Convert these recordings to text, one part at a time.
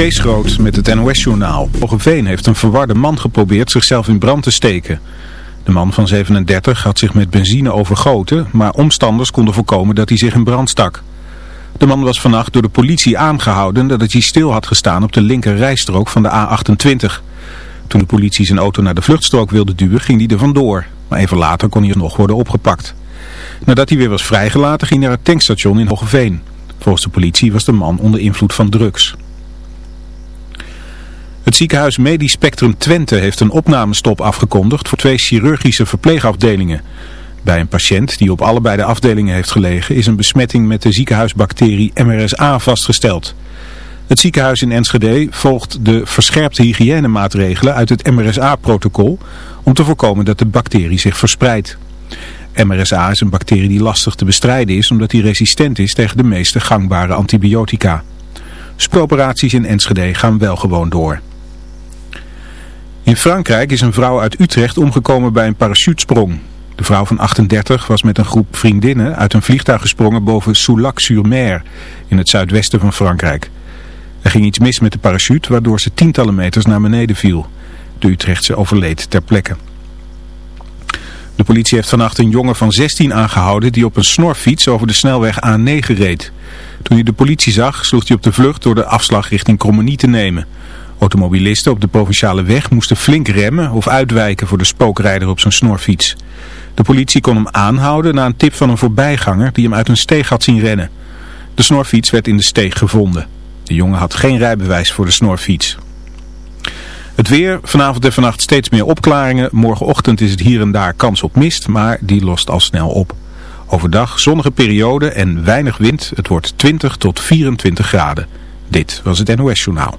Kees Groot met het NOS-journaal. Hogeveen heeft een verwarde man geprobeerd zichzelf in brand te steken. De man van 37 had zich met benzine overgoten, maar omstanders konden voorkomen dat hij zich in brand stak. De man was vannacht door de politie aangehouden dat hij stil had gestaan op de linker rijstrook van de A28. Toen de politie zijn auto naar de vluchtstrook wilde duwen, ging hij er vandoor. Maar even later kon hij nog worden opgepakt. Nadat hij weer was vrijgelaten, ging hij naar het tankstation in Hogeveen. Volgens de politie was de man onder invloed van drugs. Het ziekenhuis Medisch Spectrum Twente heeft een opnamestop afgekondigd voor twee chirurgische verpleegafdelingen. Bij een patiënt die op allebei de afdelingen heeft gelegen is een besmetting met de ziekenhuisbacterie MRSA vastgesteld. Het ziekenhuis in Enschede volgt de verscherpte hygiënemaatregelen uit het MRSA-protocol om te voorkomen dat de bacterie zich verspreidt. MRSA is een bacterie die lastig te bestrijden is omdat die resistent is tegen de meeste gangbare antibiotica. Spooperaties in Enschede gaan wel gewoon door. In Frankrijk is een vrouw uit Utrecht omgekomen bij een parachutesprong. De vrouw van 38 was met een groep vriendinnen uit een vliegtuig gesprongen boven Soulac-sur-Mer in het zuidwesten van Frankrijk. Er ging iets mis met de parachute waardoor ze tientallen meters naar beneden viel. De Utrechtse overleed ter plekke. De politie heeft vannacht een jongen van 16 aangehouden die op een snorfiets over de snelweg A9 reed. Toen hij de politie zag, sloeg hij op de vlucht door de afslag richting Krommenie te nemen. Automobilisten op de provinciale weg moesten flink remmen of uitwijken voor de spookrijder op zijn snorfiets. De politie kon hem aanhouden na een tip van een voorbijganger die hem uit een steeg had zien rennen. De snorfiets werd in de steeg gevonden. De jongen had geen rijbewijs voor de snorfiets. Het weer, vanavond en vannacht steeds meer opklaringen. Morgenochtend is het hier en daar kans op mist, maar die lost al snel op. Overdag zonnige periode en weinig wind. Het wordt 20 tot 24 graden. Dit was het NOS Journaal.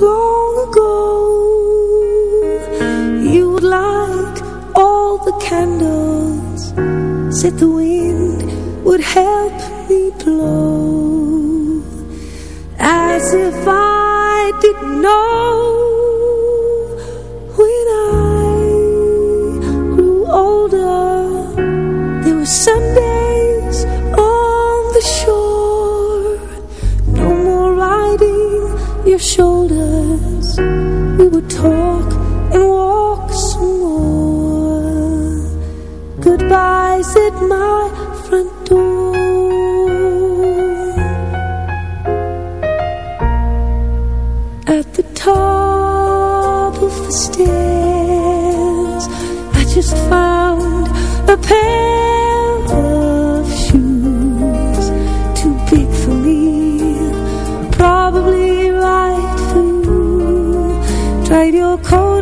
long ago. You would light all the candles, said the wind would help me blow, as if I didn't know when I grew older. There were Sundays on the shore, no more riding your shoulders. Talk and walk some more. Goodbyes at my front door. At the top of the stairs, cold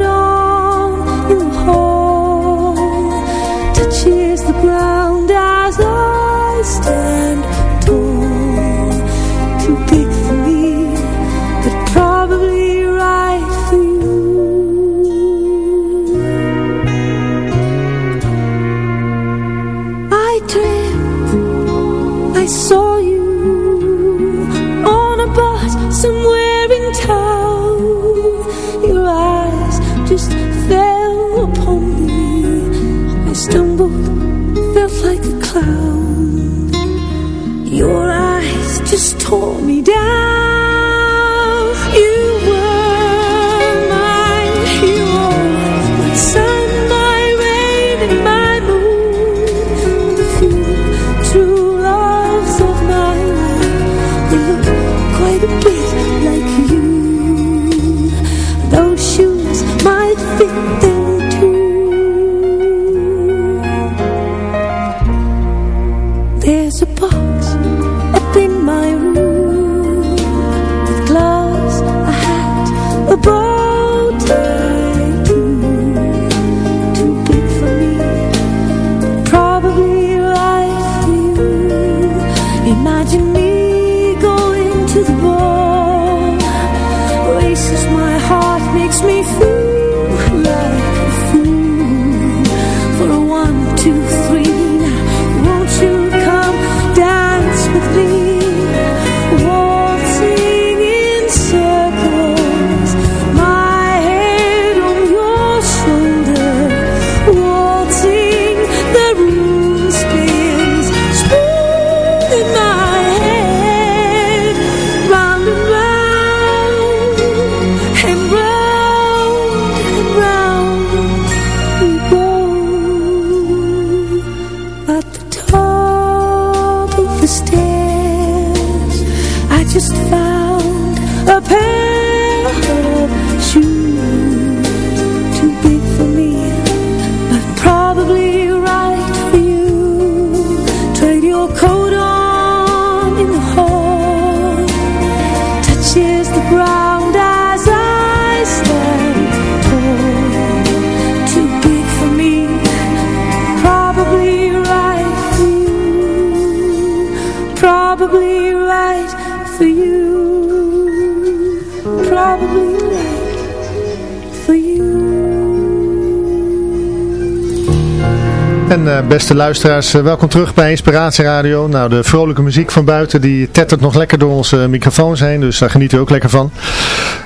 En uh, beste luisteraars, uh, welkom terug bij Inspiratie Radio. Nou, de vrolijke muziek van buiten, die tettert nog lekker door onze microfoons heen, dus daar geniet u ook lekker van.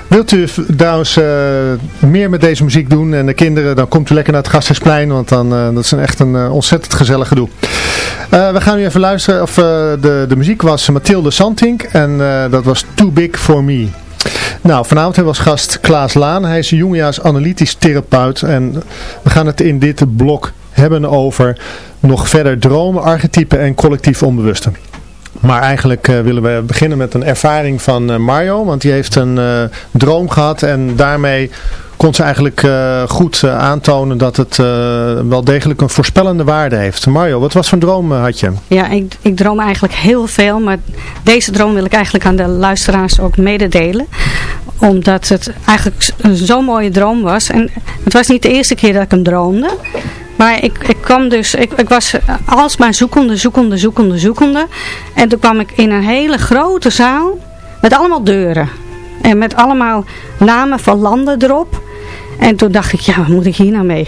Wilt u trouwens uh, meer met deze muziek doen en de kinderen, dan komt u lekker naar het Gasthuisplein, want dan, dat is een, echt een ontzettend gezellig gedoe. we gaan nu even luisteren, of de, de muziek was Mathilde Santink en dat was Too Big For Me. Nou, vanavond hebben we als gast Klaas Laan. Hij is jongejaars analytisch therapeut en we gaan het in dit blok hebben over nog verder dromen, archetypen en collectief onbewuste. Maar eigenlijk uh, willen we beginnen met een ervaring van uh, Mario. Want die heeft een uh, droom gehad en daarmee kon ze eigenlijk goed aantonen dat het wel degelijk een voorspellende waarde heeft. Mario, wat was voor droom had je? Ja, ik, ik droom eigenlijk heel veel. Maar deze droom wil ik eigenlijk aan de luisteraars ook mededelen. Omdat het eigenlijk zo'n mooie droom was. En het was niet de eerste keer dat ik hem droomde. Maar ik, ik kwam dus, ik, ik was alsmaar zoekende, zoekende, zoekende, zoekende. En toen kwam ik in een hele grote zaal met allemaal deuren. En met allemaal namen van landen erop. En toen dacht ik, ja, wat moet ik hier nou mee?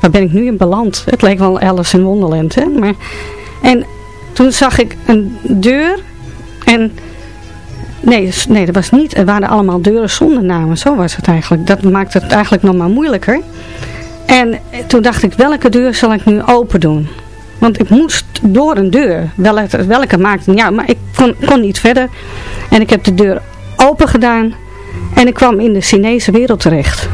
waar ben ik nu in beland? Het leek wel Alice in Wonderland, hè. Maar, en toen zag ik een deur en... Nee, nee, dat was niet. Er waren allemaal deuren zonder namen. Zo was het eigenlijk. Dat maakte het eigenlijk nog maar moeilijker. En toen dacht ik, welke deur zal ik nu open doen? Want ik moest door een deur. Welke, welke maakte niet maar ik kon, kon niet verder. En ik heb de deur open gedaan. En ik kwam in de Chinese wereld terecht.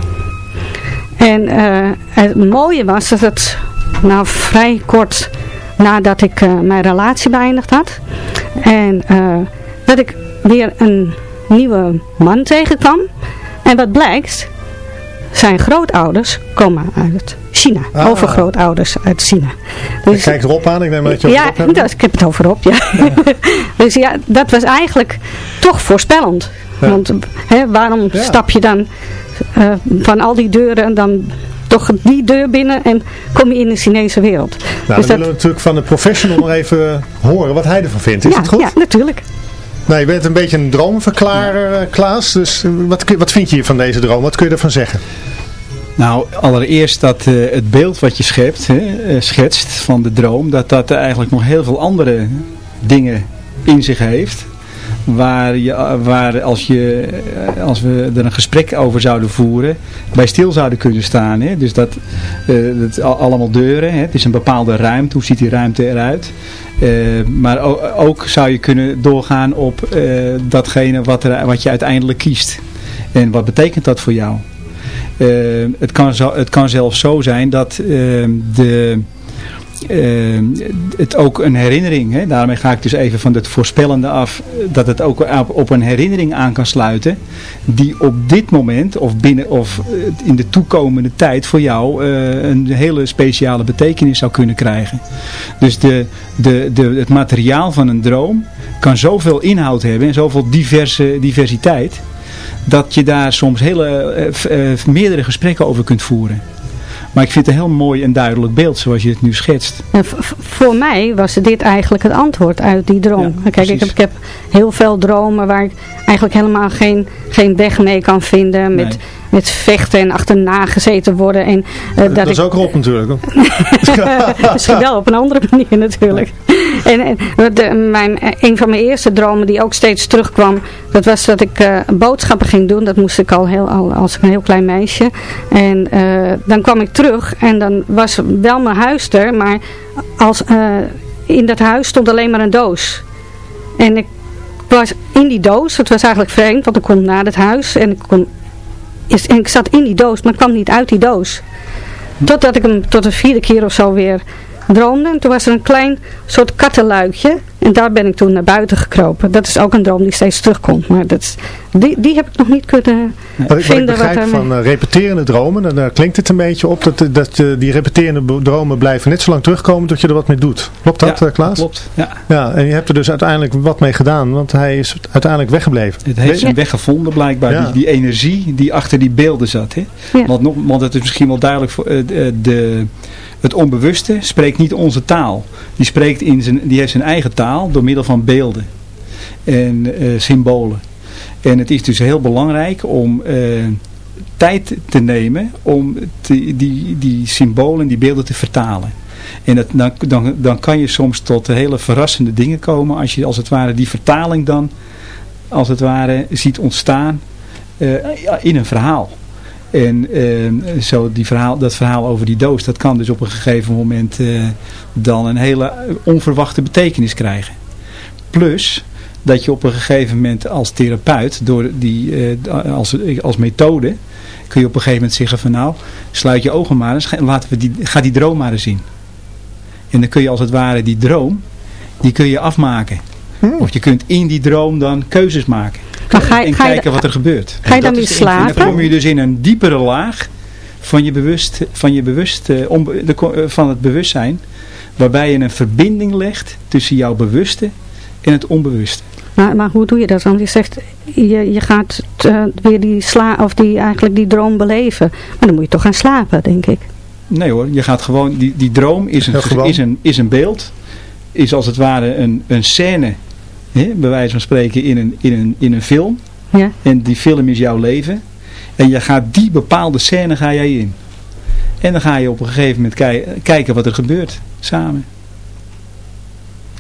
En uh, het mooie was dat het nou vrij kort nadat ik uh, mijn relatie beëindigd had. En uh, dat ik weer een nieuwe man tegenkwam. En wat blijkt, zijn grootouders komen uit China. Ah. Overgrootouders uit China. Dus, kijk erop aan, ik neem dat je ja, hebt. ik heb het over op, ja. dus ja, dat was eigenlijk toch voorspellend. Want hè, waarom stap je dan uh, van al die deuren dan toch die deur binnen en kom je in de Chinese wereld. Nou, dus dan dat... willen we natuurlijk van de professional nog even horen wat hij ervan vindt. Is ja, het goed? Ja, natuurlijk. Nou, je bent een beetje een droomverklarer. Eh, Klaas. Dus eh, wat, wat vind je hier van deze droom? Wat kun je ervan zeggen? Nou, allereerst dat uh, het beeld wat je schept, hè, schetst van de droom, dat dat eigenlijk nog heel veel andere dingen in zich heeft. Waar, je, waar als, je, als we er een gesprek over zouden voeren, bij stil zouden kunnen staan. Hè? Dus dat, uh, dat allemaal deuren, hè? het is een bepaalde ruimte, hoe ziet die ruimte eruit? Uh, maar ook zou je kunnen doorgaan op uh, datgene wat, er, wat je uiteindelijk kiest. En wat betekent dat voor jou? Het, kan het kan zelfs zo zijn dat de uh, het ook een herinnering, hè, daarmee ga ik dus even van het voorspellende af, dat het ook op, een herinnering aan kan sluiten, die op dit moment of, binnen, of eh, in de toekomende tijd voor jou uh, een hele speciale betekenis zou kunnen krijgen. Dus de, de, de, het materiaal van een droom kan zoveel inhoud hebben en zoveel diverse, diversiteit, dat je daar soms hele, meerdere gesprekken over kunt voeren. Maar ik vind het een heel mooi en duidelijk beeld zoals je het nu schetst. voor mij was dit eigenlijk het antwoord uit die droom. Kijk, ik heb, ik heb, heel veel dromen waar ik eigenlijk helemaal geen, geen weg mee kan vinden. Met, met vechten en achterna gezeten worden. En, uh, dat, dat is ook erop natuurlijk. Misschien wel op een andere manier natuurlijk. En, en de, mijn, een van mijn eerste dromen die ook steeds terugkwam, dat was dat ik uh, boodschappen ging doen. Dat moest ik al, heel, al als een heel klein meisje. En uh, dan kwam ik terug en dan was wel mijn huis er, maar als, in dat huis stond alleen maar een doos. En ik was in die doos, het was eigenlijk vreemd, want ik kon naar het huis en ik kon en ik zat in die doos, maar kwam niet uit die doos. Totdat ik hem tot de vierde keer of zo weer droomde. En toen was er een klein soort kattenluikje. En daar ben ik toen naar buiten gekropen. Dat is ook een droom die steeds terugkomt. Maar dat is, die, die heb ik nog niet kunnen Wat ik, wat ik vinden. begrijp van eh, repeterende dromen, en daar klinkt het een beetje op dat, dat eh, die repeterende dromen blijven net zo lang terugkomen tot je er wat mee doet. Klopt dat, Ja, eh, Klaas? Klopt, ja. Ja, en je hebt er dus uiteindelijk wat mee gedaan, want hij is uiteindelijk weggebleven. Het heeft zijn weg gevonden blijkbaar, Ja. die, die energie die achter die beelden zat. Hè? Ja. Want, nog, want het is misschien wel duidelijk, voor, eh, de, de, het onbewuste spreekt niet onze taal. Die, spreekt in zijn, die heeft zijn eigen taal door middel van beelden en eh, symbolen. En het is dus heel belangrijk om eh, tijd te nemen om die, die symbolen, die beelden te vertalen. En dan, dan, dan kan je soms tot hele verrassende dingen komen als je als het ware die vertaling dan als het ware ziet ontstaan eh, in een verhaal. En eh, zo die verhaal, dat verhaal over die doos, dat kan dus op een gegeven moment dan een hele onverwachte betekenis krijgen. Plus dat je op een gegeven moment als therapeut, door die, eh, als, als methode, kun je op een gegeven moment zeggen van nou, sluit je ogen maar eens, ga- laten we die, ga die droom maar eens zien. En dan kun je als het ware die droom, die kun je afmaken. Of je kunt in die droom dan keuzes maken. Maar ga je- en ga je- kijken wat er gebeurt. Ga je dan weer de invloed. En dan slapen? kom je dus in een diepere laag van, je bewust, van, je bewust, eh, eh, van het bewustzijn. Waarbij je een verbinding legt tussen jouw bewuste en het onbewuste. Maar, maar hoe doe je dat dan? Je zegt, je, je gaat eh, weer die sla of die, eigenlijk die droom beleven. Maar dan moet je toch gaan slapen, denk ik. Nee hoor, je gaat gewoon, die, die droom is een, is, een, is een beeld. Is als het ware een, een scène, hè, bij wijze van spreken, in een, in, een, in een film. Ja. En die film is jouw leven. En je gaat die bepaalde scène ga jij in. En dan ga je op een gegeven moment kijken wat er gebeurt samen.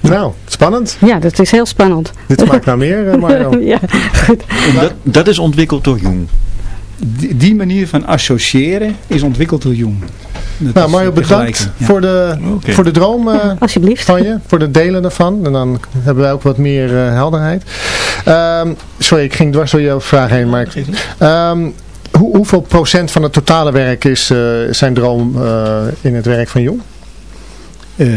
Nou, spannend. ja, dat is heel spannend. Dit smaakt naar meer, eh, Mario. ja, goed. Dat, dat is ontwikkeld door Jung. Die, die manier van associëren is ontwikkeld door Jung. Dat Nou, Mario, bedankt ja. voor, de, voor de droom eh, Alsjeblieft. van je, voor het delen daarvan. En dan hebben wij ook wat meer eh, helderheid. Ehm, sorry, ik ging dwars door jouw vraag heen. Maar ik- Ehm, hoe, hoeveel procent van het totale werk is eh, zijn droom eh, in het werk van Jong? Eh,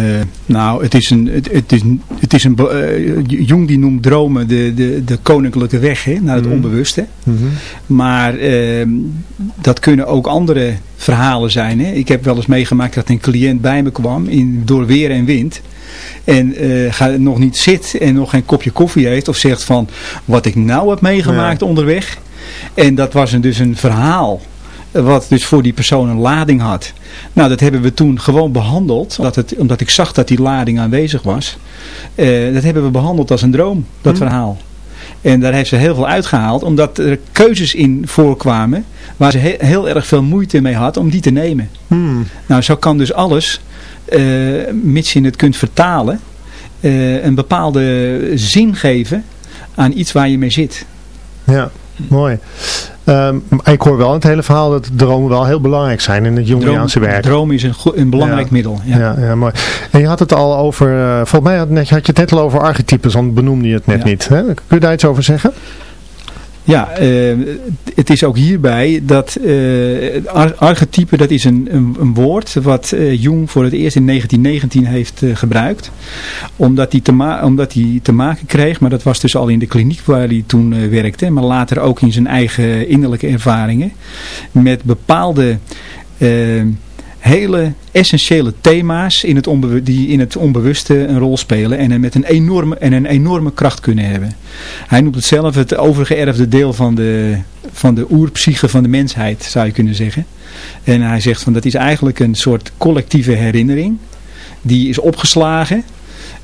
nou, het is een, het, het is, het is een, eh, Jung die noemt dromen de, de, de koninklijke weg hè, naar het Mhm. onbewuste. Maar ehm, dat kunnen ook andere verhalen zijn. Hè. Ik heb wel eens meegemaakt dat een cliënt bij me kwam in, door weer en wind. En eh, ga, nog niet zit en nog geen kopje koffie heeft. Of zegt van wat ik nou heb meegemaakt onderweg. En dat was een, dus een verhaal. Wat dus voor die persoon een lading had. Nou, dat hebben we toen gewoon behandeld. Omdat, het, omdat ik zag dat die lading aanwezig was. Eh, dat hebben we behandeld als een droom, dat verhaal. En daar heeft ze heel veel uitgehaald. Omdat er keuzes in voorkwamen. Waar ze he- heel erg veel moeite mee had om die te nemen. Hmm. Nou, zo kan dus alles, eh, mits je het kunt vertalen, eh, een bepaalde zin geven aan iets waar je mee zit. Ja, mooi. Maar ik hoor wel in het hele verhaal dat dromen wel heel belangrijk zijn in het Jungiaanse werk. droom is een, een belangrijk Ja. middel. Ja. Ja. Ja, mooi. En je had het al over, eh, volgens mij had, net, had je het net al over archetypes, want benoemde je het net niet. Hè? Kun je daar iets over zeggen? Ja, eh, het is ook hierbij dat ar- archetype, dat is een, een, een woord wat eh, Jung voor het eerst in 1919 heeft gebruikt. Omdat hij, te omdat hij te maken kreeg, maar dat was dus al in de kliniek waar hij toen werkte. Maar later ook in zijn eigen innerlijke ervaringen. Met bepaalde hele essentiële thema's in het die in het onbewuste een rol spelen. En met een enorme, en een enorme kracht kunnen hebben. Hij noemt het zelf het overgeërfde deel van de, van de oerpsyche van de mensheid, zou je kunnen zeggen. En hij zegt van dat is eigenlijk een soort collectieve herinnering. Die is opgeslagen.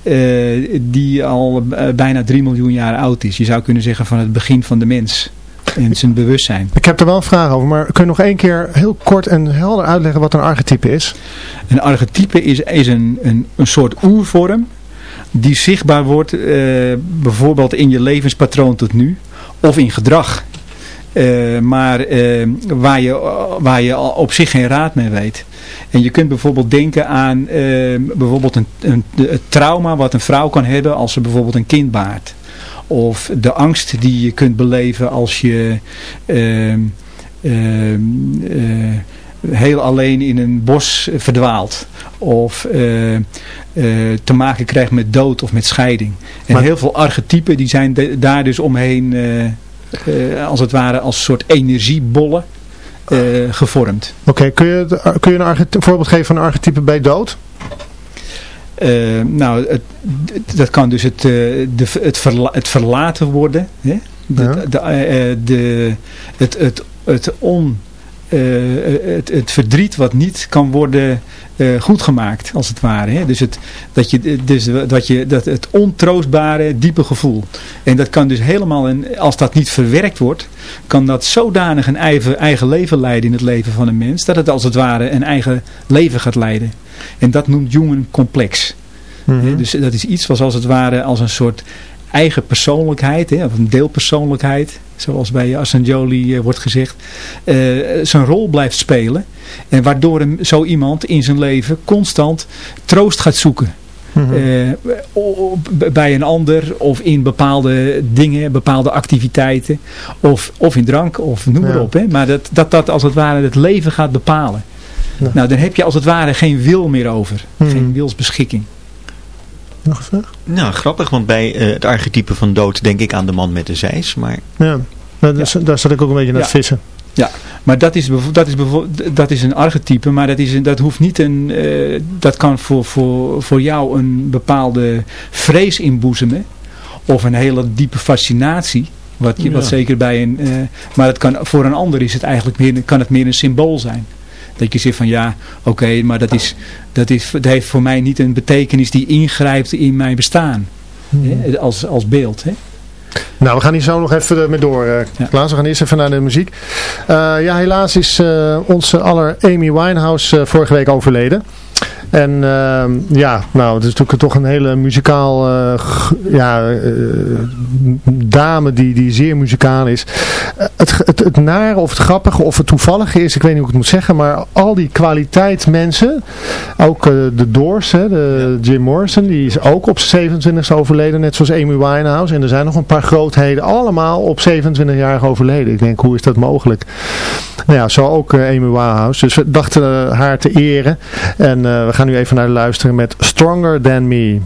eh, die al eh, bijna 3 miljoen jaar oud is. Je zou kunnen zeggen van het begin van de mens. En zijn bewustzijn. Ik heb er wel een vraag over, maar kun je nog één keer heel kort en helder uitleggen wat een archetype is? Een archetype is, is een, een, een soort oervorm die zichtbaar wordt eh, bijvoorbeeld in je levenspatroon tot nu of in gedrag. Eh, maar eh, waar, je, waar je al op zich geen raad mee weet. En je kunt bijvoorbeeld denken aan bijvoorbeeld een, een, het trauma wat een vrouw kan hebben als ze bijvoorbeeld een kind baart. Of de angst die je kunt beleven als je ehm, ehm, eh, heel alleen in een bos verdwaalt. Of eh, eh, te maken krijgt met dood of met scheiding. En heel veel archetypen die zijn daar dus omheen, als het ware, als soort energiebollen gevormd. Oké, kun je, kun je een voorbeeld geven van een archetype bij dood? Nou, het, dat kan dus het, de, het, verla het verlaten worden. Hè? De, de, de, het, het, het on uh, het, het, verdriet wat niet kan worden uh, goedgemaakt, als het ware. Hè? Dus, het, dat je, dus dat je, dat het ontroostbare, diepe gevoel. En dat kan dus helemaal, en als dat niet verwerkt wordt, kan dat zodanig een eigen, eigen leven leiden in het leven van een mens, dat het als het ware een eigen leven gaat leiden. En dat noemt Jung een complex. Mm Dus dat is iets wat als het ware als een soort eigen persoonlijkheid, hè, of een deelpersoonlijkheid, zoals bij Assanjoli uh, wordt gezegd, uh, zijn rol blijft spelen. En waardoor hem, zo iemand in zijn leven constant troost gaat zoeken. Mm bij een ander of in bepaalde dingen, bepaalde activiteiten of, of in drank of noem maar op. Hè. Maar dat, dat dat als het ware het leven gaat bepalen. Nou, dan heb je als het ware geen wil meer over. Mhm. Geen wilsbeschikking. Nog een vraag? Nou, grappig, want bij uh, het archetype van dood denk ik aan de man met de zeis. Maar... Ja, nou, ja. daar zat ik ook een beetje naar ja. vissen. Ja, maar dat is, dat is, dat is een archetype, maar dat, is een, dat hoeft niet een, uh, dat kan voor, voor, voor jou een bepaalde vrees inboezemen. Of een hele diepe fascinatie. Wat, je, wat zeker bij een, uh, maar het kan, voor een ander is het eigenlijk meer, kan het meer een symbool zijn. Dat je zegt van ja, oké, maar dat, is, dat, is, dat heeft voor mij niet een betekenis die ingrijpt in mijn bestaan. Hmm. Hè, als, als beeld. Hè. Nou, we gaan hier zo nog even mee door, uh, Klaas. We gaan eerst even naar de muziek. Uh, ja, helaas is uh, onze aller Amy Winehouse vorige week overleden. En uh, ja, nou, het is natuurlijk toch een hele muzikaal uh, ja, uh, dame die, die zeer muzikaal is. Het, het, het nare of het grappige of het toevallige is, ik weet niet hoe ik het moet zeggen, maar al die kwaliteit mensen, ook de Doors, hè, de Jim Morrison, die is ook op 27 overleden, net zoals Amy Winehouse. En er zijn nog een paar grootheden, allemaal op 27 jaar overleden. Ik denk, hoe is dat mogelijk? Nou ja, zo ook Amy Winehouse. Dus we dachten haar te eren. En we gaan nu even naar luisteren met Stronger Than Me.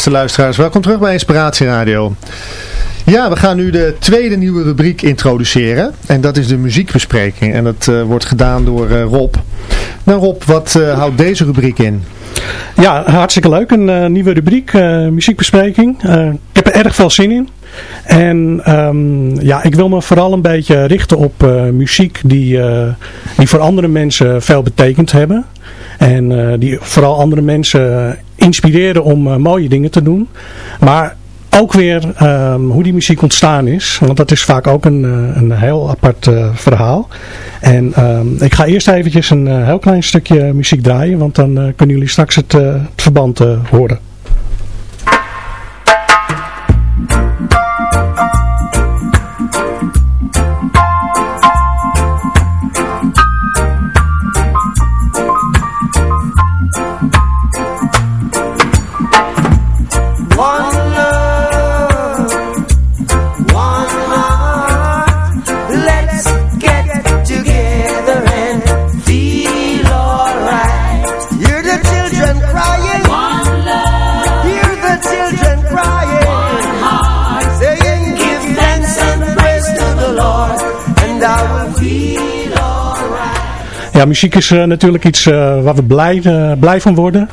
Beste luisteraars. Welkom terug bij Inspiratie Radio. Ja, we gaan nu de tweede nieuwe rubriek introduceren. En dat is de muziekbespreking. En dat uh, wordt gedaan door uh, Rob. Nou Rob, wat uh, houdt deze rubriek in? Ja, hartstikke leuk. Een nieuwe rubriek, muziekbespreking. ik heb er erg veel zin in. En um, ja, ik wil me vooral een beetje richten op muziek die, die voor andere mensen veel betekend hebben. En die vooral andere mensen inspireren om mooie dingen te doen. Maar ook weer um, hoe die muziek ontstaan is. Want dat is vaak ook een, eh, een heel apart uh, verhaal. En um, ik ga eerst eventjes een heel klein stukje muziek draaien. Want dan kunnen jullie straks het, het verband horen. Muziek is uh, natuurlijk iets uh, waar we blij, uh, blij van worden.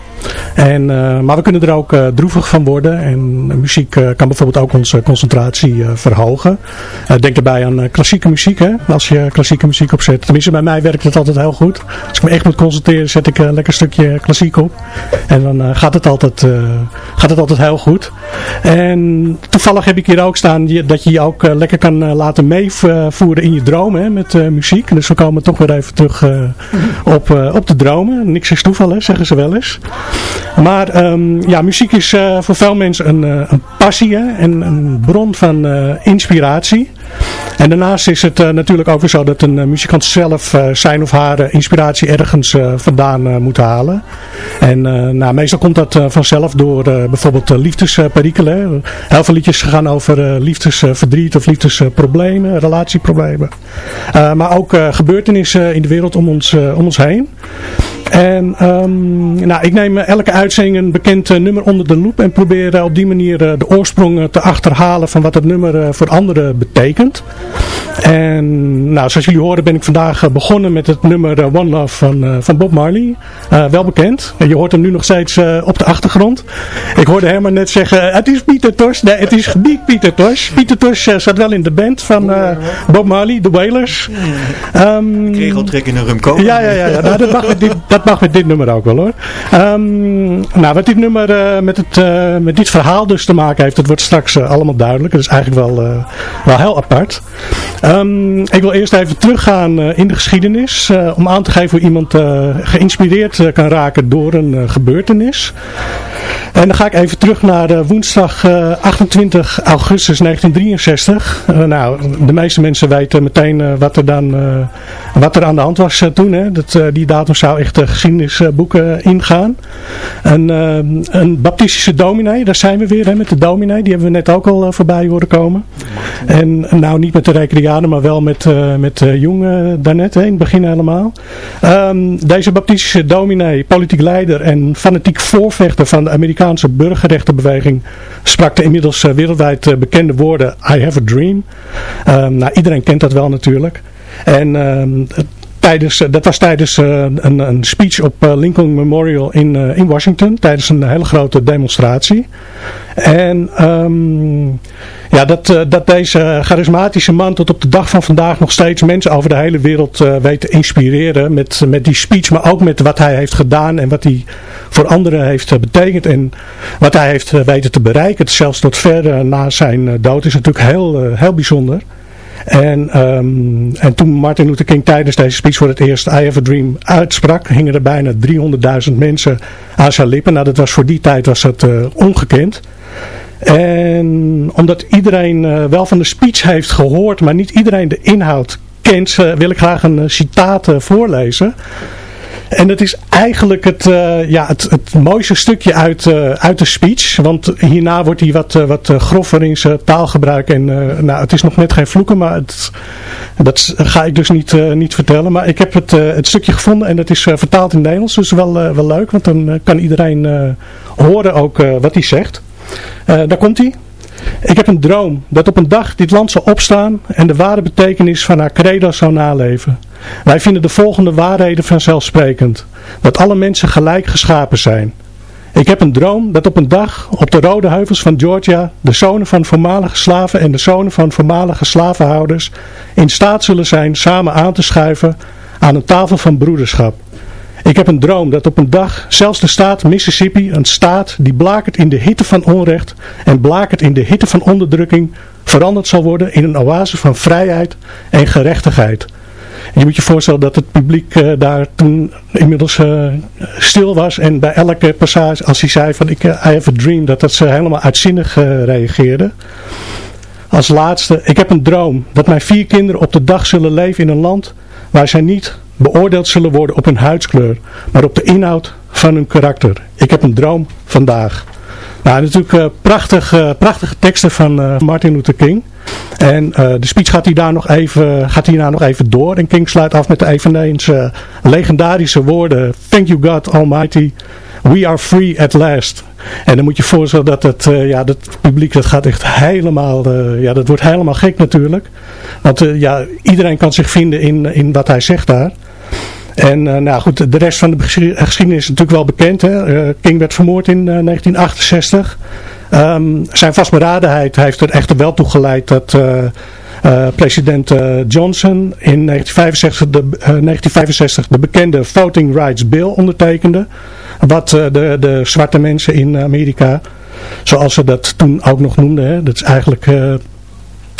En, maar we kunnen er ook droevig van worden. En muziek kan bijvoorbeeld ook onze concentratie verhogen. denk daarbij aan klassieke muziek. Hè? Als je klassieke muziek opzet. Tenminste bij mij werkt het altijd heel goed. Als ik me echt moet concentreren zet ik een lekker stukje klassiek op. En dan gaat, het altijd, gaat het altijd heel goed. En toevallig heb ik hier ook staan dat je je ook lekker kan laten meevoeren in je dromen met muziek. Dus we komen toch weer even terug op, uh, op de dromen. Niks is toeval, hè, zeggen ze wel eens. Maar um, ja, muziek is uh, voor veel mensen een, uh, een passie en een bron van inspiratie. En daarnaast is het natuurlijk ook weer zo dat een muzikant zelf zijn of haar inspiratie ergens vandaan moet halen. En nou, meestal komt dat vanzelf door bijvoorbeeld liefdesperikelen. Heel veel liedjes gaan over liefdesverdriet of liefdesproblemen, relatieproblemen. maar ook gebeurtenissen in de wereld om ons om ons heen. En um, nou, ik neem elke uitzending een bekend nummer onder de loep en probeer op die manier de oorsprong te achterhalen van wat het nummer voor anderen betekent betekent. En nou, zoals jullie horen ben ik vandaag begonnen met het nummer One Love van, van Bob Marley. wel bekend. En je hoort hem nu nog steeds op de achtergrond. Ik hoorde Herman net zeggen, het is Pieter Tosh. Nee, het is niet Pieter Tosh. Pieter Tosh zat wel in de band van Bob Marley, de Wailers. Um, Regeltrek in een rumko. Ja, ja, ja. ja. Nou, dat, mag met dit, dat mag met dit nummer ook wel hoor. Um, nou, wat dit nummer met, het, met dit verhaal dus te maken heeft, dat wordt straks allemaal duidelijk. Dat is eigenlijk wel, wel heel apart. Um, ik wil eerst even teruggaan in de geschiedenis. om aan te geven hoe iemand geïnspireerd kan raken door een gebeurtenis. En dan ga ik even terug naar woensdag 28 augustus 1963. nou, de meeste mensen weten meteen wat er dan wat er aan de hand was toen. Hè. Dat, die datum zou echt de geschiedenisboeken ingaan. Uh, een baptistische dominee, daar zijn we weer hè, met de dominee. Die hebben we net ook al voorbij horen komen. En nou niet met de recreanen, maar wel met, met Jong daarnet, hè, in het begin helemaal. Um, deze baptistische dominee, politiek leider en fanatiek voorvechter van de Amerikaanse burgerrechtenbeweging sprak de inmiddels wereldwijd bekende woorden I have a dream. Um, nou, iedereen kent dat wel natuurlijk. En uh, tijdens, eh, dat was tijdens uh, een, een, speech op uh, Lincoln Memorial in, in Washington. Tijdens een hele grote demonstratie. En um, ja, dat, dat deze charismatische man tot op de dag van vandaag nog steeds mensen over de hele wereld weet te inspireren. Met, met die speech, maar ook met wat hij heeft gedaan en wat hij voor anderen heeft betekend. En wat hij heeft weten te bereiken. Zelfs tot ver na zijn dood is natuurlijk heel, heel bijzonder. En, um, en toen Martin Luther King tijdens deze speech voor het eerst I Have a Dream uitsprak, hingen er bijna 300.000 mensen aan zijn lippen. Nou, dat was voor die tijd was dat uh, ongekend. En omdat iedereen uh, wel van de speech heeft gehoord, maar niet iedereen de inhoud kent, uh, wil ik graag een citaat voorlezen. En dat is eigenlijk het, uh, ja, het, het mooiste stukje uit, uh, uit de speech. Want hierna wordt hij wat, uh, wat groffer in zijn taalgebruik. En nou, het is nog net geen vloeken, maar het, dat ga ik dus niet, niet vertellen. Maar ik heb het, het stukje gevonden en dat is vertaald in Nederlands. Dus wel, wel leuk, want dan kan iedereen horen ook wat hij zegt. daar komt hij. Ik heb een droom dat op een dag dit land zal opstaan en de ware betekenis van haar credo zal naleven. Wij vinden de volgende waarheden vanzelfsprekend. Dat alle mensen gelijk geschapen zijn. Ik heb een droom dat op een dag op de rode heuvels van Georgia de zonen van voormalige slaven en de zonen van voormalige slavenhouders in staat zullen zijn samen aan te schuiven aan een tafel van broederschap. Ik heb een droom dat op een dag zelfs de staat Mississippi, een staat die blakert in de hitte van onrecht en blakert in de hitte van onderdrukking, veranderd zal worden in een oase van vrijheid en gerechtigheid. Je moet je voorstellen dat het publiek uh, daar toen inmiddels uh, stil was en bij elke passage, als hij zei van ik, I have a dream, dat dat ze helemaal uitzinnig reageerden. Als laatste, ik heb een droom dat mijn vier kinderen op de dag zullen leven in een land waar zij niet beoordeeld zullen worden op hun huidskleur, maar op de inhoud van hun karakter. Ik heb een droom vandaag. Nou, natuurlijk prachtig, prachtige teksten van Martin Luther King. En de speech gaat, hij daar nog even, gaat hierna nog even door. En King sluit af met de eveneens legendarische woorden. Thank you God Almighty. We are free at last. En dan moet je voorstellen dat het, ja, dat publiek dat gaat echt helemaal, ja, dat wordt helemaal gek natuurlijk. Want ja, iedereen kan zich vinden in, in wat hij zegt daar. En nou goed, de rest van de geschiedenis is natuurlijk wel bekend. Hè? King werd vermoord in uh, 1968. Um, zijn vastberadenheid heeft er echter wel toe geleid dat uh, president Johnson in 1965 de, 1965 de bekende Voting Rights Bill ondertekende. Wat de, de zwarte mensen in Amerika, zoals ze dat toen ook nog noemden, hè? dat is eigenlijk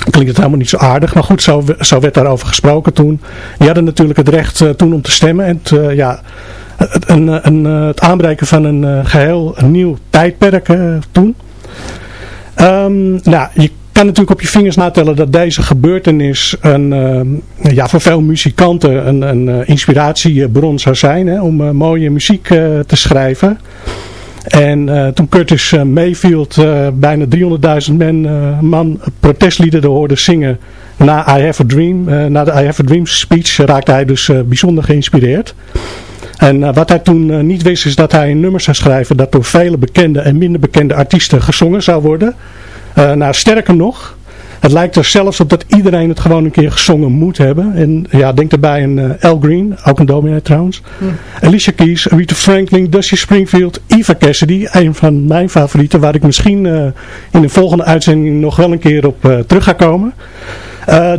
klinkt het helemaal niet zo aardig. Maar goed, zo, zo werd daarover gesproken toen. Die hadden natuurlijk het recht toen om te stemmen. En ja, een, het aanbreken van een geheel nieuw tijdperk toen. Um, nou, je kan natuurlijk op je vingers natellen dat deze gebeurtenis een, ja, voor veel muzikanten een, een inspiratiebron zou zijn. Hè, om mooie muziek te schrijven. En toen Curtis Mayfield bijna 300.000 man protestliederen hoorde zingen na I Have a Dream, na de I Have a Dream speech, raakte hij dus bijzonder geïnspireerd. En wat hij toen niet wist is dat hij een nummer zou schrijven dat door vele bekende en minder bekende artiesten gezongen zou worden. nou, sterker nog, het lijkt er zelfs op dat iedereen het gewoon een keer gezongen moet hebben. En ja, denk daarbij aan uh, Al Green, ook een dominee trouwens. Hmm. Alicia Keys, Rita Franklin, Dusty Springfield, Eva Cassidy. Een van mijn favorieten waar ik misschien uh, in de volgende uitzending nog wel een keer op uh, terug ga komen.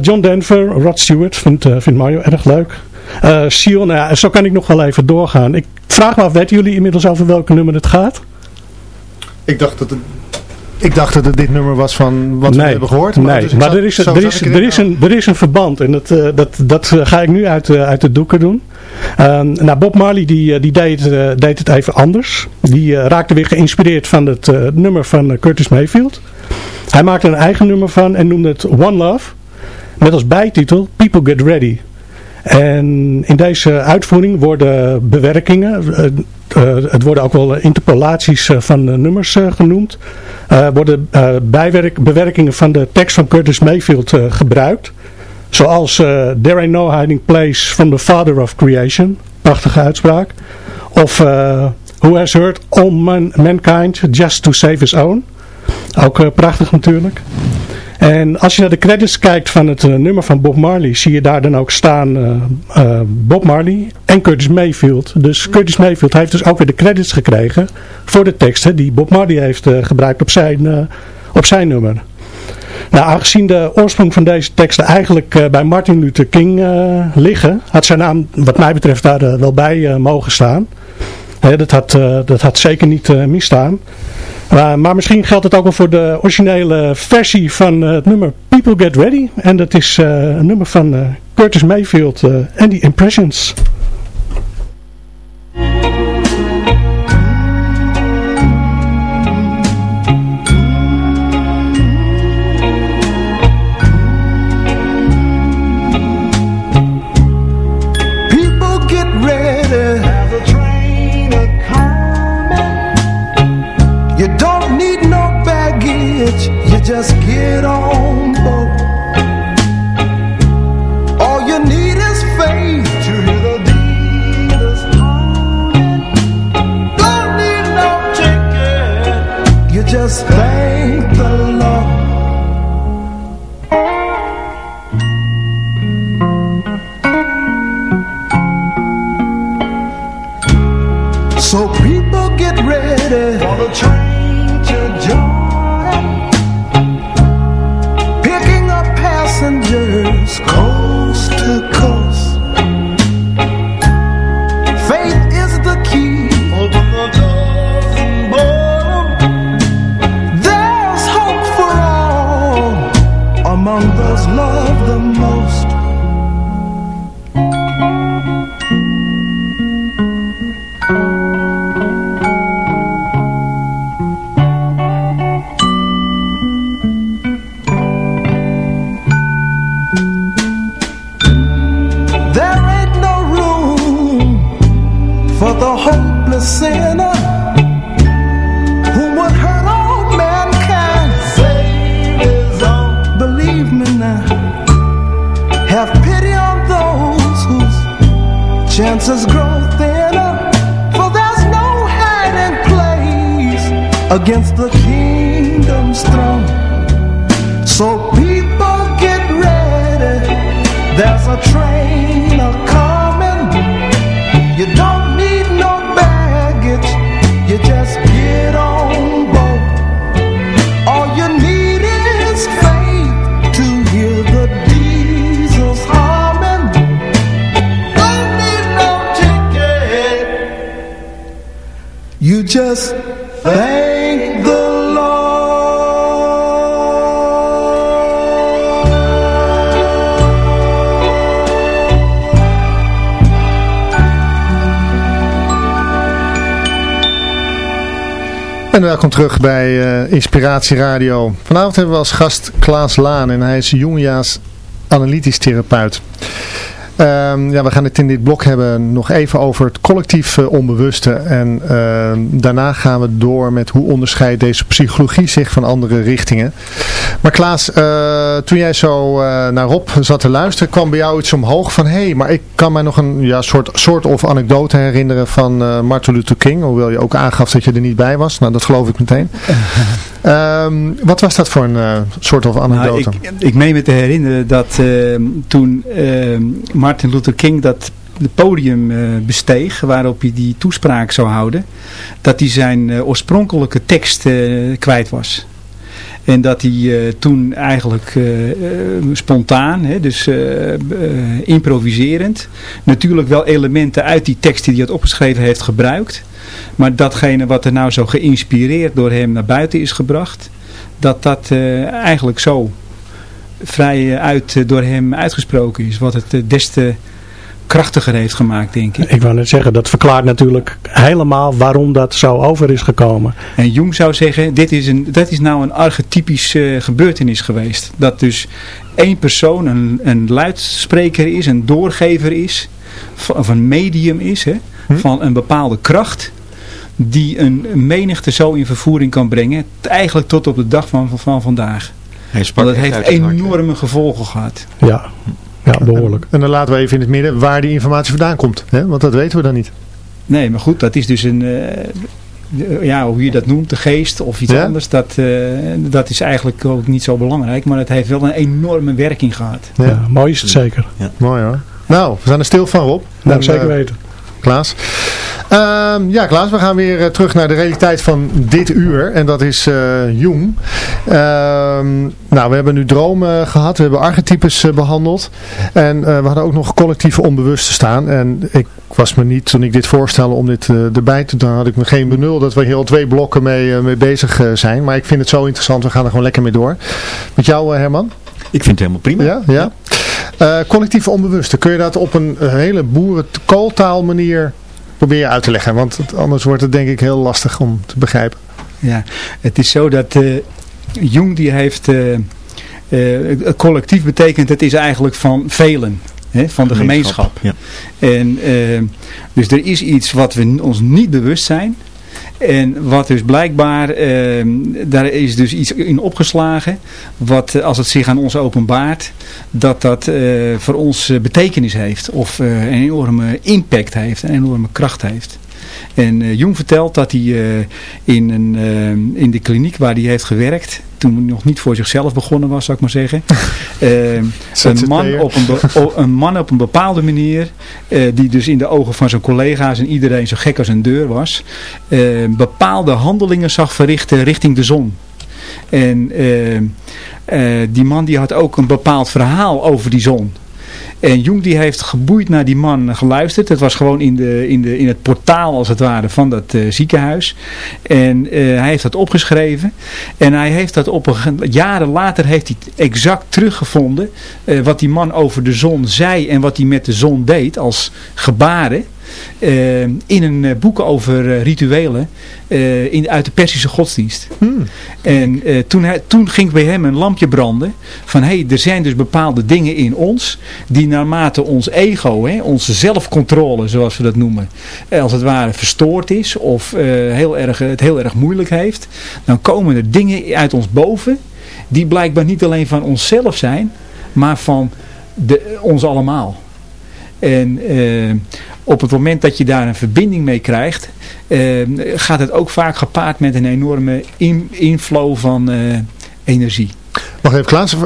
John Denver, Rod Stewart, vindt, vindt Mario erg leuk. Uh, Seal, nou ja, zo kan ik nog wel even doorgaan. Ik vraag me af, weten jullie inmiddels over welke nummer het gaat? Ik dacht dat het ik dacht dat het dit nummer was van wat we hebben gehoord. Maar, nee, dus maar er, is, er, is, er, is een, er is een verband en dat, uh, dat, dat uh, ga ik nu uit, uh, uit de doeken doen. Um, nou, Bob Marley die, die deed, deed het even anders. Die raakte weer geïnspireerd van het nummer van Curtis Mayfield. Hij maakte een eigen nummer van en noemde het One Love. Met als bijtitel People Get Ready. En in deze uitvoering worden bewerkingen, uh, het worden ook wel interpolaties uh, van nummers genoemd, worden bijwerk, bewerkingen van de tekst van Curtis Mayfield gebruikt. Zoals There ain't no hiding place from the father of creation, prachtige uitspraak. Of Who has hurt all man mankind just to save his own, ook prachtig natuurlijk. En als je naar de credits kijkt van het uh, nummer van Bob Marley, zie je daar dan ook staan uh, uh, Bob Marley en Curtis Mayfield. Dus Curtis Mayfield heeft dus ook weer de credits gekregen voor de teksten die Bob Marley heeft gebruikt op zijn, op zijn nummer. Nou, aangezien de oorsprong van deze teksten eigenlijk bij Martin Luther King liggen, had zijn naam wat mij betreft daar wel bij mogen staan. Dat, had, dat had zeker niet misstaan. Uh, maar misschien geldt het ook wel voor de originele versie van uh, het nummer People Get Ready. En dat is uh, een nummer van Curtis Mayfield en The Impressions. just get on board. All you need is faith to hear the dealers calling. Don't need no ticket. You just. En welkom terug bij uh, Inspiratie Radio. Vanavond hebben we als gast Klaas Laan en hij is Jungia's analytisch therapeut. Um, ja, we gaan het in dit blok hebben nog even over het collectief uh, onbewuste. En uh, daarna gaan we door met hoe onderscheidt deze psychologie zich van andere richtingen. Maar Klaas, uh, toen jij zo naar Rob zat te luisteren, kwam bij jou iets omhoog van... Hé, hey, maar ik kan mij nog een ja, soort, soort of anekdote herinneren van Martin Luther King. Hoewel je ook aangaf dat je er niet bij was. Nou, dat geloof ik meteen. Um, wat was dat voor een soort of anekdote? Nou, ik, ik meen me te herinneren dat ehm, toen ehm, Martin Luther King dat het podium uh, besteeg waarop hij die toespraak zou houden, dat hij zijn uh, oorspronkelijke tekst kwijt was. En dat hij toen eigenlijk spontaan, hè, dus improviserend, natuurlijk wel elementen uit die tekst die hij had opgeschreven heeft gebruikt. Maar datgene wat er nou zo geïnspireerd door hem naar buiten is gebracht, dat dat eigenlijk zo vrij uit door hem uitgesproken is. Wat het des te krachtiger heeft gemaakt, denk ik. Ik wou net zeggen, dat verklaart natuurlijk helemaal waarom dat zo over is gekomen. En Jung zou zeggen, dit is een, dat is nou een archetypische uh, gebeurtenis geweest. Dat dus één persoon een, een luidspreker is, een doorgever is, of een medium is, hè, hm? van een bepaalde kracht die een menigte zo in vervoering kan brengen, eigenlijk tot op de dag van, van vandaag. Hij Want het heeft enorme gevolgen gehad. Ja. Ja, behoorlijk. En, dan laten we even in het midden waar die informatie vandaan komt. Hè? Want dat weten we dan niet. Nee, maar goed, dat is dus een... Uh, ja, hoe je dat noemt, de geest of iets anders, dat, uh, dat is eigenlijk ook niet zo belangrijk. Maar het heeft wel een enorme werking gehad. Ja, ja mooi is het zeker. Ja. Mooi hoor. Nou, we zijn er stil van Rob. Nou, zeker uh, weten. Klaas. Um, ja, Klaas, we gaan weer uh, terug naar de realiteit van dit uur. En dat is uh, Jung. Um, nou, we hebben nu dromen gehad. We hebben archetypes behandeld. En we hadden ook nog collectieve onbewuste staan. En ik was me niet, toen ik dit voorstelde om dit erbij te doen, had ik me geen benul dat we hier al twee blokken mee, mee bezig zijn. Maar ik vind het zo interessant. We gaan er gewoon lekker mee door. Met jou, Herman? Ik vind het helemaal prima. Ja, ja. ja. Collectieve onbewuste. Kun je dat op een hele boerenkooltaal manier probeer je uit te leggen. Want anders wordt het denk ik heel lastig om te begrijpen. Ja, het is zo dat uh, Jung die heeft... Uh, collectief betekent het is eigenlijk van velen. Hè, van de gemeenschap. Ja. En, dus er is iets wat we ons niet bewust zijn. En wat dus blijkbaar, uh, daar is dus iets in opgeslagen, wat eh, als het zich aan ons openbaart, dat dat uh, voor ons betekenis heeft of een enorme impact heeft, een enorme kracht heeft. En Jung vertelt dat hij in, een, in de kliniek waar hij heeft gewerkt, toen hij nog niet voor zichzelf begonnen was, zou ik maar zeggen. een, man op een, een man op een bepaalde manier, die dus in de ogen van zijn collega's en iedereen zo gek als een deur was, bepaalde handelingen zag verrichten richting de zon. En die man die had ook een bepaald verhaal over die zon. En Jung die heeft geboeid naar die man geluisterd. Het was gewoon in, de, in, de, in het portaal als het ware van dat uh, ziekenhuis. En uh, hij heeft dat opgeschreven. En hij heeft dat op een, jaren later heeft hij exact teruggevonden. Uh, wat die man over de zon zei en wat hij met de zon deed als gebaren. Uh, in een uh, boek over uh, rituelen in, uit de Persische godsdienst. Hmm. En toen, hij, toen ging bij hem een lampje branden van hé, hey, er zijn dus bepaalde dingen in ons die naarmate ons ego, hè, onze zelfcontrole zoals we dat noemen, als het ware verstoord is of heel erg, het heel erg moeilijk heeft, dan komen er dingen uit ons boven die blijkbaar niet alleen van onszelf zijn, maar van de, ons allemaal. En op het moment dat je daar een verbinding mee krijgt, uh, gaat het ook vaak gepaard met een enorme in, inflow van uh, energie. Nog even Klaas,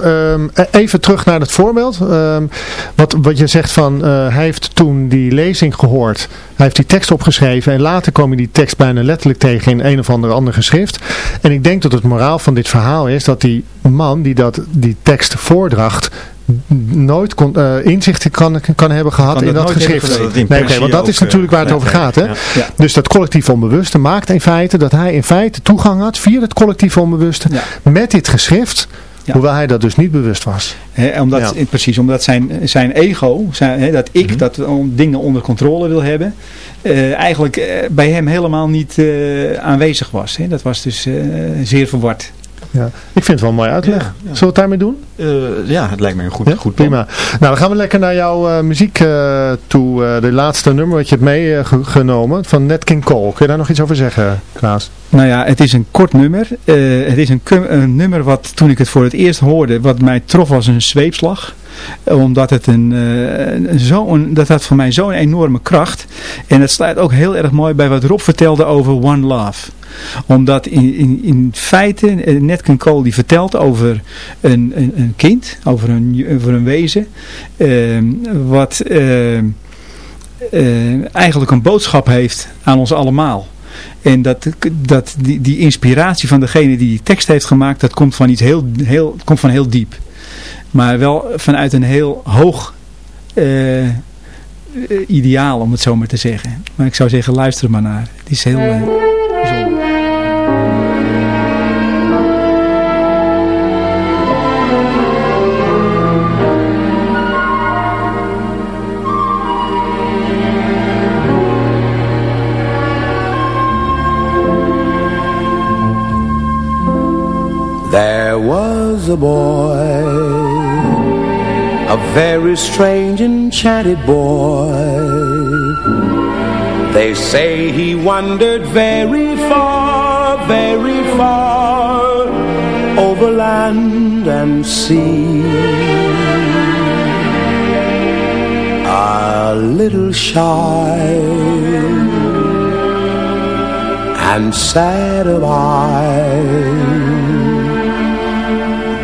even terug naar het voorbeeld. Ehm, wat, wat je zegt van, hij heeft toen die lezing gehoord, hij heeft die tekst opgeschreven en later kom je die tekst bijna letterlijk tegen in een of andere andere geschrift. En ik denk dat het moraal van dit verhaal is dat die man die dat, die tekst voordracht, nooit kon, uh, inzicht kan, kan hebben gehad in dat geschrift. nee, okay, want dat is natuurlijk waar het over gaat. Hè? Dus dat collectief onbewuste maakt in feite dat hij in feite toegang had via het collectief onbewuste met dit geschrift. Hoewel hij dat dus niet bewust was. omdat, Precies, omdat zijn, zijn ego, zijn, dat ik, mm dat dingen onder controle wil hebben, uh, eigenlijk uh, bij hem helemaal niet uh, aanwezig was. Dat was dus zeer verward. Ja. Ik vind het wel een mooi uitleg. Zullen we het daarmee doen? Uh, ja, het lijkt me een goed, goed plan. Prima. Nou, dan gaan we lekker naar jouw uh, muziek uh, toe. de laatste nummer wat je hebt meegenomen van Nat King Cole. Kun je daar nog iets over zeggen, Klaas? Nou ja, het is een kort nummer. het is een, een, nummer wat toen ik het voor het eerst hoorde, wat mij trof als een zweepslag omdat het een, uh, dat had voor mij zo'n enorme kracht. En het sluit ook heel erg mooi bij wat Rob vertelde over One Love omdat in, in, in feite, eh, Netken Cole die vertelt over een, een, kind, over een, over een wezen, uh, wat uh, uh, eigenlijk een boodschap heeft aan ons allemaal. En dat, dat die, die inspiratie van degene die die tekst heeft gemaakt, dat komt van iets heel, heel, komt van heel diep. Maar wel vanuit een heel hoog uh, ideaal, om het zo maar te zeggen. Maar ik zou zeggen, luister maar naar. Het is heel uh. There was a boy, a very strange enchanted boy. They say he wandered very far, very far over land and sea. A little shy and sad of eye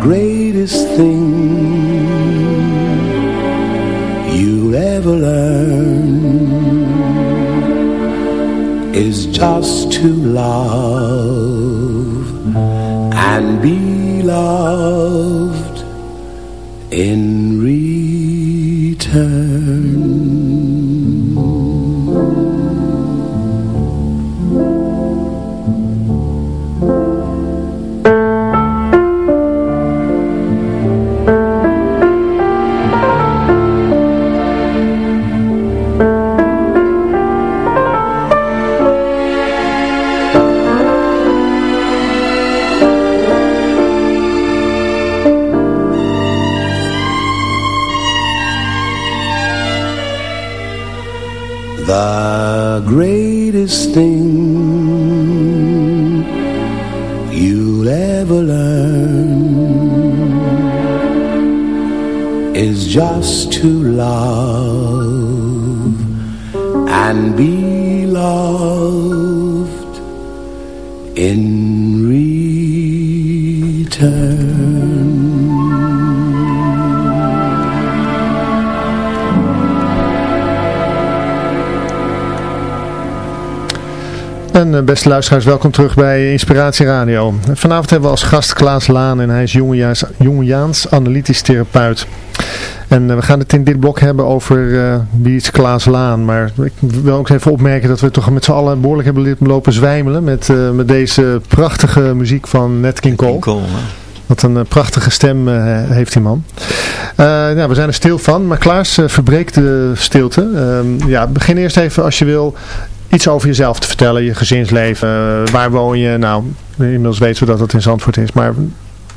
Greatest thing you'll ever learn is just to love and be loved in return. Greatest thing you'll ever learn is just to love and be loved in return. En eh, beste luisteraars, welkom terug bij Inspiratie Radio. Vanavond hebben we als gast Klaas Laan en hij is Jungiaans, Jungiaans analytisch therapeut. En eh, we gaan het in dit blok hebben over eh, wie is Klaas Laan. Maar ik wil ook even opmerken dat we toch met z'n allen behoorlijk hebben lopen zwijmelen met, met deze prachtige muziek van Nat King Cole. Wat een prachtige stem heeft die man. Nou, we zijn er stil van, maar Klaas verbreekt de stilte. Ehm, ja, begin eerst even als je wil iets over jezelf te vertellen, je gezinsleven. waar woon je? Nou, inmiddels weten we dat het in Zandvoort is, maar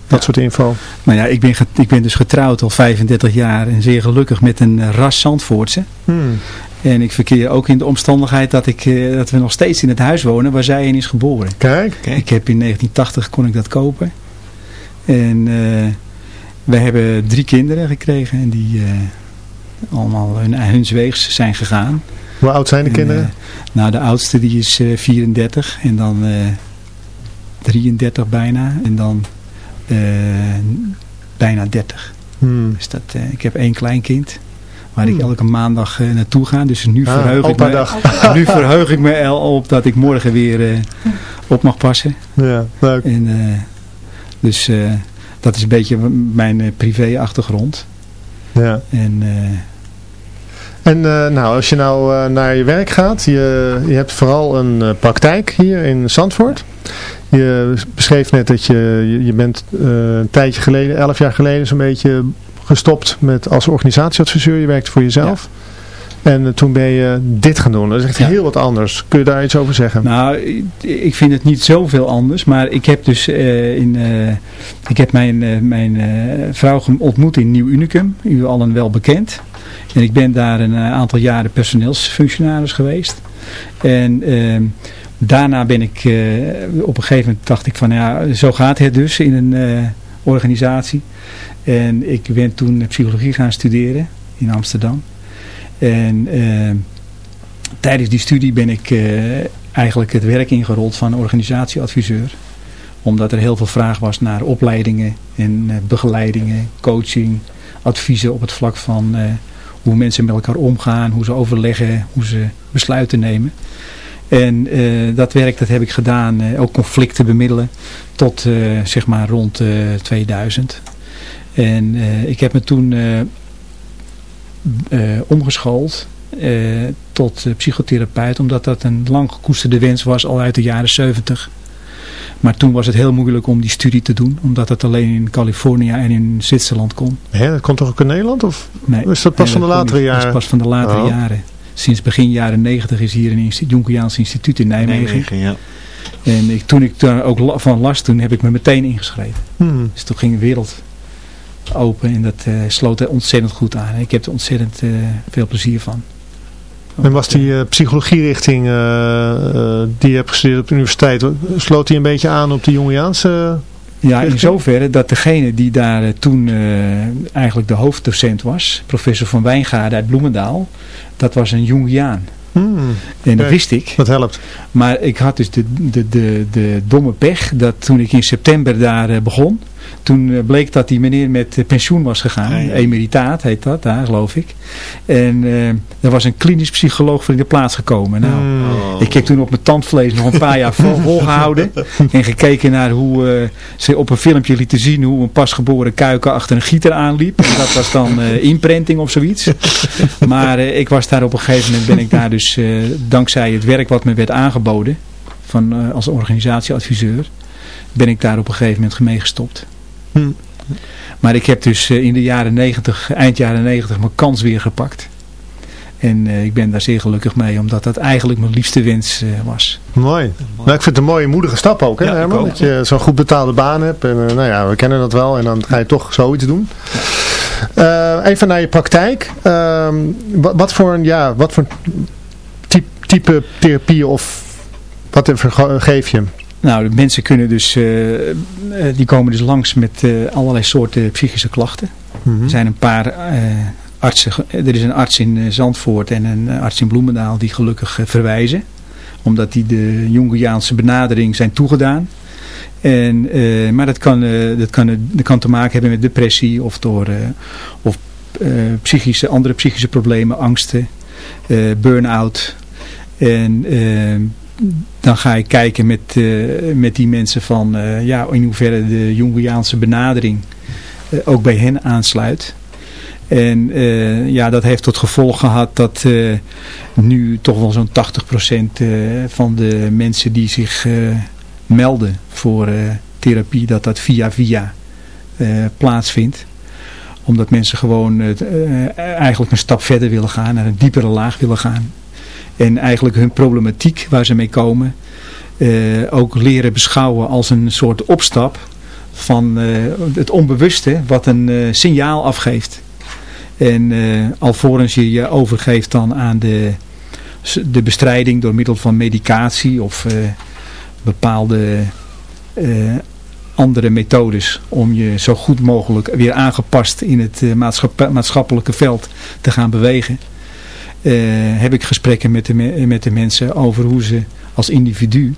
dat soort info. Nou ja, ik ben, ik ben dus getrouwd al 35 jaar en zeer gelukkig met een ras Zandvoortse. Hmm. En ik verkeer ook in de omstandigheid dat, ik, eh, dat we nog steeds in het huis wonen waar zij in is geboren. Kijk, Ik heb in 1980 kon ik dat kopen. En eh we hebben drie kinderen gekregen en die eh, allemaal hun, hun weegs zijn gegaan. Hoe oud zijn de En, kinderen? eh, nou, de oudste die is eh, 34 en dan eh 33 bijna en dan eh, bijna 30. Hmm. Dus dat, eh, ik heb één kleinkind waar ik Hmm. elke maandag eh, naartoe ga. Dus nu, Ah, verheug ik me, nu verheug ik me al op dat ik morgen weer eh, op mag passen. Ja, leuk. En, eh, dus eh, dat is een beetje mijn eh, privé achtergrond. Ja. En eh, En eh, nou, als je nou eh, naar je werk gaat, je, je hebt vooral een eh, praktijk hier in Zandvoort. Je beschreef net dat je, je, je bent een tijdje geleden, elf jaar geleden zo'n beetje gestopt met als organisatieadviseur. Je werkte voor jezelf. En toen ben je dit gaan doen. Dat is echt Ja. heel wat anders. Kun je daar iets over zeggen? nou, ik- vind het niet zoveel anders. Maar ik heb dus in, ik heb mijn, mijn vrouw ontmoet in Nieuw Unicum. U allen wel bekend. En ik ben daar een eh, aantal jaren personeelsfunctionaris geweest. En ehm, daarna ben ik, eh, op een gegeven moment dacht ik van ja, zo gaat het dus in een eh, organisatie. En ik ben toen psychologie gaan studeren in Amsterdam. En ehm, tijdens die studie ben ik eigenlijk het werk ingerold van organisatieadviseur. Omdat er heel veel vraag was naar opleidingen en begeleidingen, coaching, adviezen op het vlak van hoe mensen met elkaar omgaan, hoe ze overleggen, hoe ze besluiten nemen. En eh, dat werk dat heb ik gedaan, eh, ook conflicten bemiddelen, tot eh, zeg maar rond eh, 2000. En ik heb me toen omgeschoold tot psychotherapeut, omdat dat een lang gekoesterde wens was al uit de jaren 70. Maar toen was het heel moeilijk om die studie te doen, omdat het alleen in Californië en in Zwitserland kon. Hè, dat komt toch ook in Nederland? Of? Nee, Is dat pas van de latere. Dat is jaren? pas van de latere Oh. jaren. Sinds begin jaren 90 is hier een instituut, Junkiaans instituut in Nijmegen. Nijmegen, ja. En ik, toen ik daar ook van las, toen heb ik me meteen ingeschreven. Hmm. Dus toen ging de wereld open en dat eh, sloot er ontzettend goed aan. Ik heb er ontzettend eh, veel plezier van. En was die eh, psychologierichting eh, eh, die je hebt gestudeerd op de universiteit, sloot die een beetje aan op de Jungiaanse... Ja, in richting? zoverre dat degene die daar toen eigenlijk de hoofddocent was, professor van Wijngaarden uit Bloemendaal, dat was een Jungiaan. Hmm, En dat wist ik. dat helpt. Maar ik had dus de, de, de, de domme pech dat toen ik in september daar begon, toen eh, bleek dat die meneer met pensioen was gegaan. Ah, ja. Emeritaat heet dat daar, geloof ik. En eh, er was een klinisch psycholoog voor in de plaats gekomen. Nou, Hmm. Oh. ik heb toen op mijn tandvlees nog een paar jaar vol- volgehouden. En gekeken naar hoe eh, ze op een filmpje lieten zien hoe een pasgeboren kuiken achter een gieter aanliep. En dat was dan eh imprinting of zoiets. Maar ik was daar op een gegeven moment ben ik daar dus dankzij het werk wat me werd aangeboden van, als organisatieadviseur ben ik daar op een gegeven moment mee gestopt. Hm. Maar ik heb dus eh, in de jaren 90, eind jaren 90 mijn kans weer gepakt. En eh, ik ben daar zeer gelukkig mee, omdat dat eigenlijk mijn liefste wens eh, was. Mooi. Nou, ik vind het een mooie moedige stap ook, hè, Ja, Herman? ook. Dat je zo'n goed betaalde baan hebt. En nou ja, we kennen dat wel. En dan ga je toch zoiets doen. Eh, even naar je praktijk. Ehm, wat, wat voor, een- ja, wat voor type therapie of wat geef je? Nou, de mensen kunnen dus, uh, die komen dus langs met uh, allerlei soorten psychische klachten. Mhm. Er zijn een paar artsen, er is een arts in Zandvoort en een arts in Bloemendaal die gelukkig verwijzen. Omdat die de Jungiaanse benadering zijn toegedaan. En, maar dat kan, dat, kan, dat kan te maken hebben met depressie of door of, psychische, andere psychische problemen, angsten, burn-out. En dan ga ik kijken met, uh, met die mensen van uh, ja, in hoeverre de Jungiaanse benadering uh, ook bij hen aansluit. En ja, dat heeft tot gevolg gehad dat nu toch wel zo'n 80% van de mensen die zich melden voor therapie, dat dat via via plaatsvindt omdat mensen gewoon eigenlijk een stap verder willen gaan, naar een diepere laag willen gaan. En eigenlijk hun problematiek waar ze mee komen uh, ook leren beschouwen als een soort opstap van uh, het onbewuste wat een uh, signaal afgeeft. En alvorens je je overgeeft dan aan de, de bestrijding door middel van medicatie of bepaalde andere methodes om je zo goed mogelijk weer aangepast in het maatschappelijke veld te gaan bewegen. Eh, heb ik gesprekken met de, met de mensen over hoe ze als individu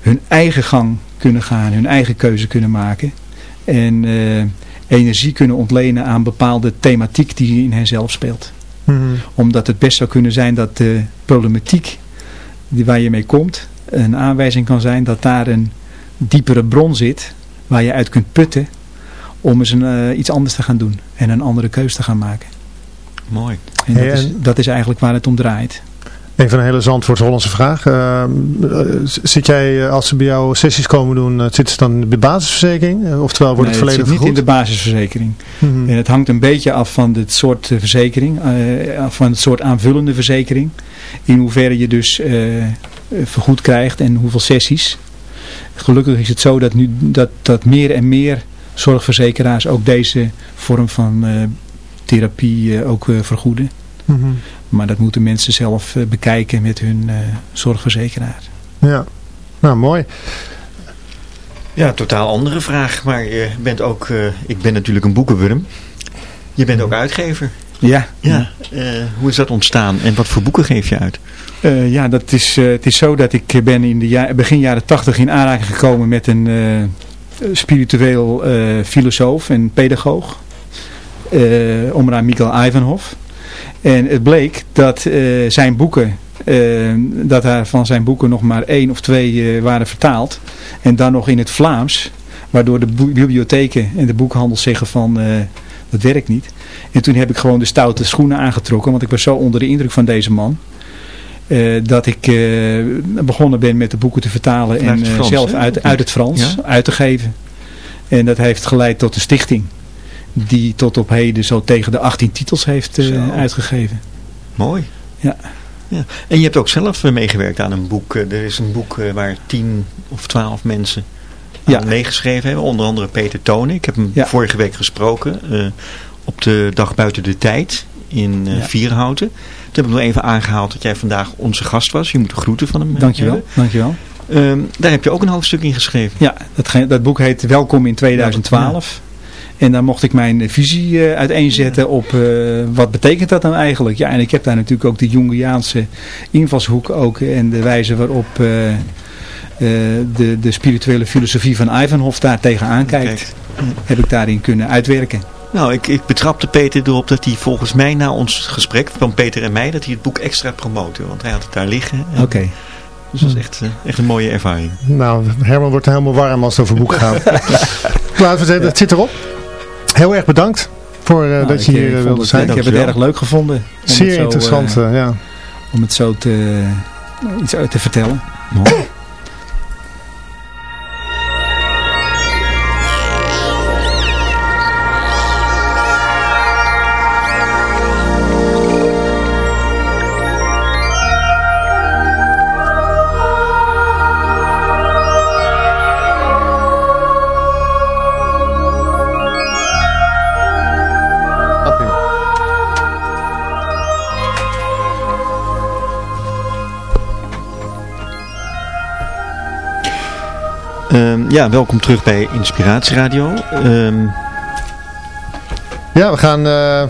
hun eigen gang kunnen gaan, hun eigen keuze kunnen maken. En uh, energie kunnen ontlenen aan bepaalde thematiek die in henzelf speelt. Mhm. Omdat het best zou kunnen zijn dat de problematiek die waar je mee komt, een aanwijzing kan zijn dat daar een diepere bron zit waar je uit kunt putten om eens een, uh, iets anders te gaan doen en een andere keuze te gaan maken. Mooi. En dat, is, dat is eigenlijk waar het om draait. Een van een hele Zandvoorts-Hollandse vraag. Uh, zit jij, eh, als ze bij jou sessies komen doen, uh, zit ze dan in de basisverzekering? oftewel wordt het volledig het zit niet in de basisverzekering. Mhm. En het hangt een beetje af van het soort verzekering, van het soort aanvullende verzekering. In hoeverre je dus vergoed krijgt en hoeveel sessies. Gelukkig is het zo dat, nu, dat, dat meer en meer zorgverzekeraars ook deze vorm van therapie ook vergoeden. Mhm. Maar dat moeten mensen zelf eh, bekijken met hun zorgverzekeraar. Ja, nou mooi. Ja, totaal andere vraag. Maar je bent ook, ik ben natuurlijk een boekenwurm. Je bent ook uitgever. Ja. ja. hoe is dat ontstaan en wat voor boeken geef je uit? ja, dat is, het is zo dat ik ben in de ja begin jaren tachtig in aanraking gekomen met een spiritueel filosoof en pedagoog. Omra Mikkel Ivanhoff. En het bleek dat uh, zijn boeken, uh, dat er van zijn boeken nog maar één of twee uh, waren vertaald. En dan nog in het Vlaams. Waardoor de bibliotheken en de boekhandels zeggen van, dat werkt niet. En toen heb ik gewoon de stoute schoenen aangetrokken. Want ik was zo onder de indruk van deze man. dat ik begonnen ben met de boeken te vertalen. en zelf uit, uit het Frans uit te geven. En dat heeft geleid tot de stichting die tot op heden zo tegen de 18 titels heeft uh, uitgegeven. Mooi. Ja. ja. En je hebt ook zelf eh, meegewerkt aan een boek. Eh, er is een boek waar 10 of 12 mensen ja. meegeschreven hebben. Onder andere Peter Tonen. Ik heb hem vorige week gesproken. op de dag buiten de tijd in uh, Vierhouten. Toen heb ik nog even aangehaald dat jij vandaag onze gast was. Je moet de groeten van hem Dankjewel. Hebben. Dankjewel. Um, daar heb je ook een hoofdstuk in geschreven. Ja, dat, dat boek heet Welkom in 2012. En daar mocht ik mijn visie uh, uiteenzetten op uh, wat betekent dat nou eigenlijk. Ja, en ik heb daar natuurlijk ook de Jungiaanse invalshoek ook en de wijze waarop uh, de, de spirituele filosofie van Ivanhof daar tegenaan kijkt. Heb ik daarin kunnen uitwerken. Nou, ik, ik betrapte Peter erop dat hij volgens mij na ons gesprek van Peter en mij, dat hij het boek extra promoten. Want hij had het daar liggen. Oké. Dus dat is echt, echt een mooie ervaring. Nou, Herman wordt helemaal warm als het over boeken gaat. Laten we zeggen, het zit erop. Heel erg bedankt voor uh, dat je hier uh, wilde zijn. Ik heb het erg leuk gevonden. Zeer zo, interessant, ja. Om het zo te, iets uit te vertellen. Ja, welkom terug bij Inspiratieradio. Um... Ja, we gaan... Uh...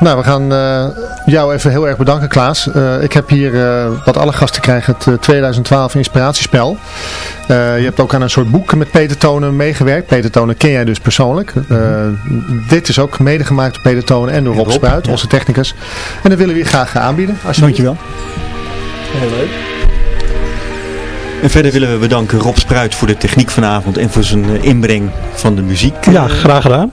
Nou, we gaan uh, jou even heel erg bedanken, Klaas. Uh, ik heb hier, uh, wat alle gasten krijgen, het 2012 inspiratiespel. je hebt ook aan een soort boek met Peter Tonen meegewerkt. Peter Tonen ken jij dus persoonlijk. Dit is ook medegemaakt door Peter Tonen en door Rob, Rob Spruit, onze technicus. En dat willen we je graag aanbieden. Dankjewel. Heel leuk. En verder willen we bedanken Rob Spruit voor de techniek vanavond en voor zijn eh, inbreng van de muziek. Ja, graag gedaan.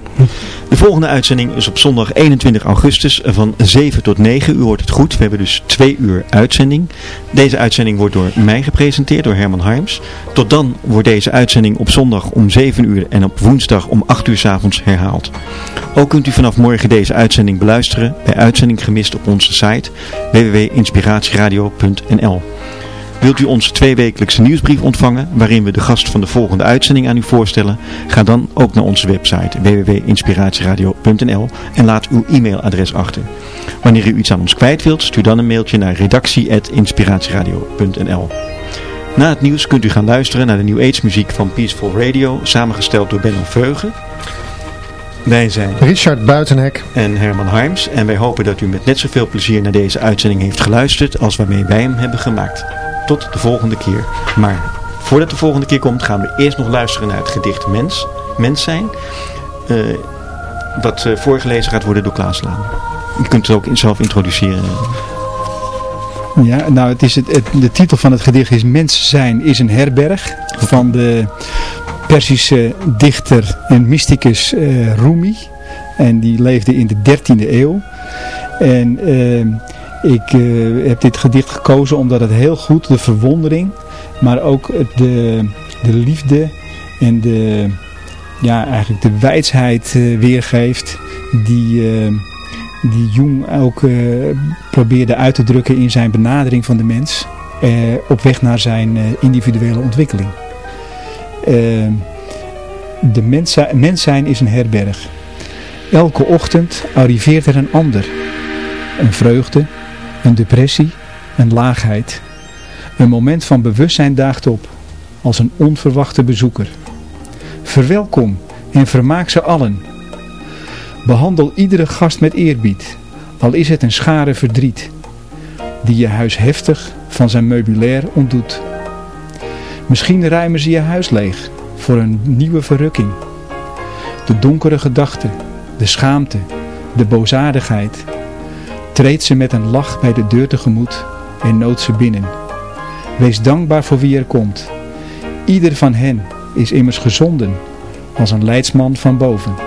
De volgende uitzending is op zondag 21 augustus van 7 tot 9. U hoort het goed. We hebben dus twee uur uitzending. Deze uitzending wordt door mij gepresenteerd, door Herman Harms. Tot dan wordt deze uitzending op zondag om 7 uur en op woensdag om 8 uur s avonds herhaald. Ook kunt u vanaf morgen deze uitzending beluisteren bij Uitzending Gemist op onze site www.inspiratieradio.nl. Wilt u onze tweewekelijkse nieuwsbrief ontvangen waarin we de gast van de volgende uitzending aan u voorstellen? Ga dan ook naar onze website www.inspiratieradio.nl en laat uw e-mailadres achter. Wanneer u iets aan ons kwijt wilt, stuur dan een mailtje naar redactie.inspiratieradio.nl Na het nieuws kunt u gaan luisteren naar de New Age muziek van Peaceful Radio, samengesteld door Benno Veugen. Wij zijn Richard Buitenhek en Herman Harms en wij hopen dat u met net zoveel plezier naar deze uitzending heeft geluisterd als waarmee wij hem hebben gemaakt tot de volgende keer. Maar voordat de volgende keer komt gaan we eerst nog luisteren naar het gedicht Mens, Mens zijn. Uh, dat uh, voorgelezen gaat worden door Klaas Laan. Je kunt het ook zelf introduceren. Ja, nou het is het, de titel van het gedicht is Mens zijn is een herberg. Van de Persische dichter en mysticus uh, Rumi. En die leefde in de 13e eeuw. En ik uh, heb dit gedicht gekozen omdat het heel goed de verwondering, maar ook de, de liefde en de, ja, eigenlijk de wijsheid uh, weergeeft die, uh, die Jung ook probeerde uit te drukken in zijn benadering van de mens op weg naar zijn individuele ontwikkeling. de mens, mens zijn is een herberg. Elke ochtend arriveert er een ander. Een vreugde, een depressie, een laagheid. Een moment van bewustzijn daagt op, als een onverwachte bezoeker. Verwelkom en vermaak ze allen. Behandel iedere gast met eerbied, al is het een schare verdriet, die je huis heftig van zijn meubilair ontdoet. Misschien ruimen ze je huis leeg voor een nieuwe verrukking. De donkere gedachten, de schaamte, de boosaardigheid treedt ze met een lach bij de deur tegemoet en nood ze binnen. Wees dankbaar voor wie er komt. Ieder van hen is immers gezonden als een leidsman van boven.